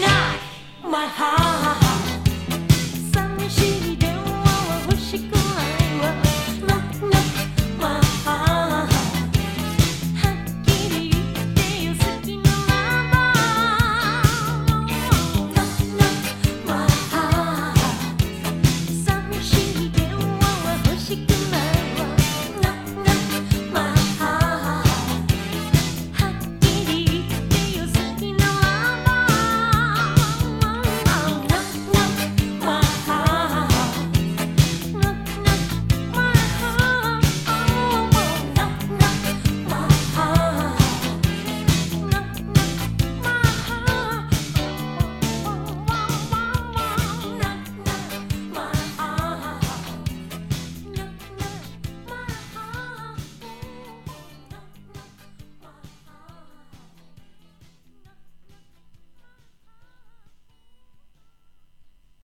knock my heart.